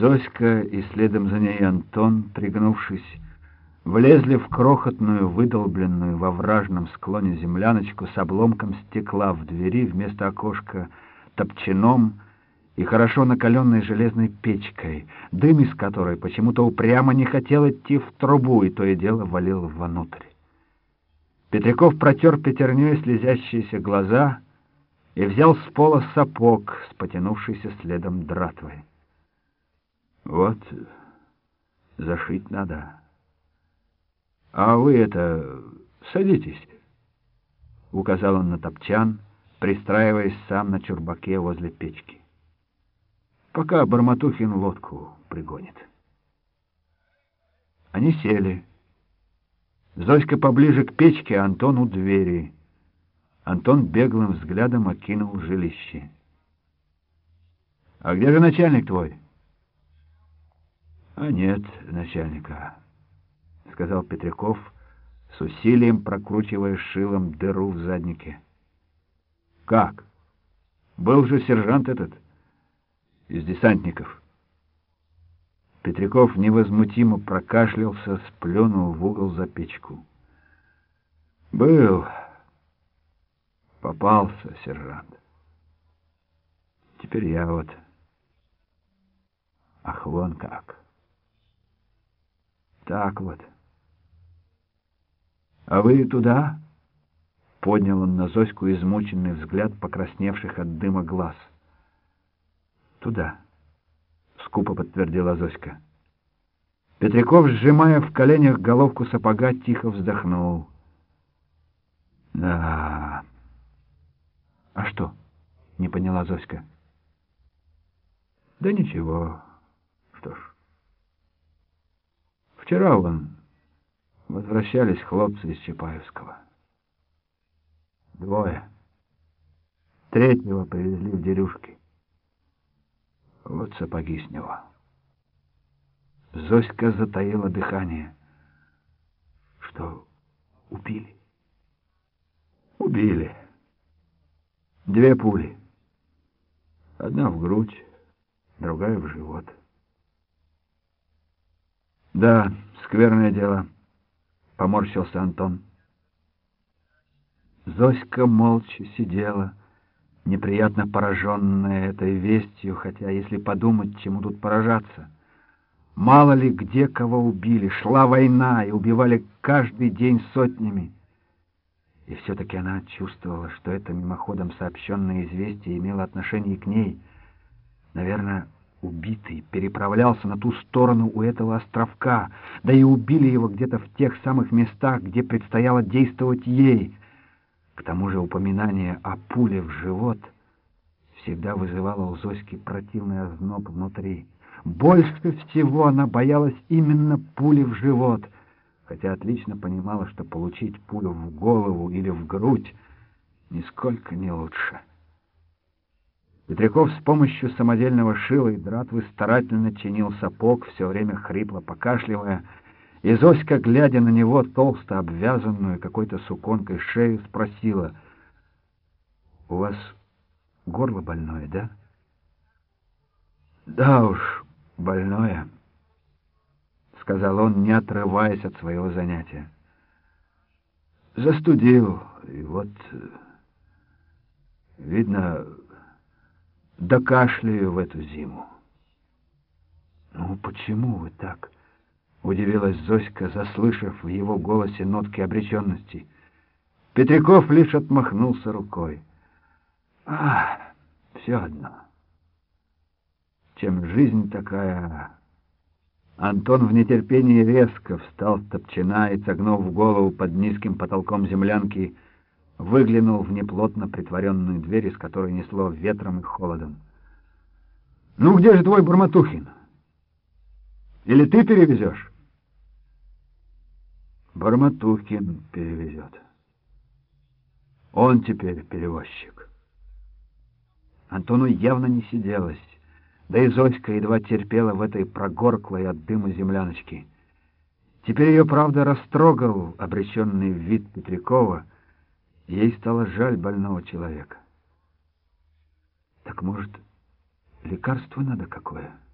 Зоська и следом за ней Антон, пригнувшись, влезли в крохотную, выдолбленную во вражном склоне земляночку с обломком стекла в двери вместо окошка топчаном и хорошо накаленной железной печкой, дым из которой почему-то упрямо не хотел идти в трубу и то и дело валил внутрь. Петряков протер пятерней слезящиеся глаза и взял с пола сапог с потянувшейся следом дратвой. Вот зашить надо. А вы это садитесь, указал он на топчан, пристраиваясь сам на чурбаке возле печки. Пока Барматухин лодку пригонит. Они сели. Зоська поближе к печке, а Антон у двери. Антон беглым взглядом окинул жилище. «А где же начальник твой?» «А нет начальника», — сказал Петряков, с усилием прокручивая шилом дыру в заднике. «Как? Был же сержант этот из десантников». Петряков невозмутимо прокашлялся, сплюнул в угол за печку. «Был. Попался, сержант. Теперь я вот. Ах, вон как». Так вот. А вы туда? Поднял он на Зоську измученный взгляд покрасневших от дыма глаз. Туда, скупо подтвердила Зоська. Петряков, сжимая в коленях головку сапога, тихо вздохнул. Да. А что? Не поняла Зоська. Да ничего. Что ж. Вчера вон возвращались хлопцы из Чапаевского. Двое. Третьего привезли в дерюшки. Вот сапоги с него. Зоська затаила дыхание. Что, убили? Убили. Две пули. Одна в грудь, другая в живот. Да, скверное дело, поморщился Антон. Зоська молча сидела, неприятно пораженная этой вестью, хотя, если подумать, чему тут поражаться. Мало ли где кого убили, шла война, и убивали каждый день сотнями. И все-таки она чувствовала, что это мимоходом сообщенное известие имело отношение к ней. Наверное, убитый переправлялся на ту сторону у этого островка, да и убили его где-то в тех самых местах, где предстояло действовать ей. К тому же упоминание о пуле в живот всегда вызывало у Зоськи противный озноб внутри. Больше всего она боялась именно пули в живот, хотя отлично понимала, что получить пулю в голову или в грудь нисколько не лучше. Петряков с помощью самодельного шила и дратвы старательно чинил сапог, все время хрипло покашливая, и Зоська, глядя на него, толсто обвязанную какой-то суконкой шею, спросила, «У вас горло больное, да?» «Да уж, больное», — сказал он, не отрываясь от своего занятия. «Застудил, и вот, видно, да в эту зиму. «Ну, почему вы так?» — удивилась Зоська, заслышав в его голосе нотки обреченности. Петряков лишь отмахнулся рукой. «А, все одно. Чем жизнь такая...» Антон в нетерпении резко встал с топчина и, согнув голову под низким потолком землянки, — выглянул в неплотно притворенную дверь, из которой несло ветром и холодом. «Ну где же твой Барматухин? Или ты перевезешь?» «Барматухин перевезет. Он теперь перевозчик». Антону явно не сиделось, да и Зоська едва терпела в этой прогорклой от дыма земляночке. Теперь ее, правда, растрогал обреченный вид Петрякова — Ей стало жаль больного человека. Так, может, лекарство надо какое? —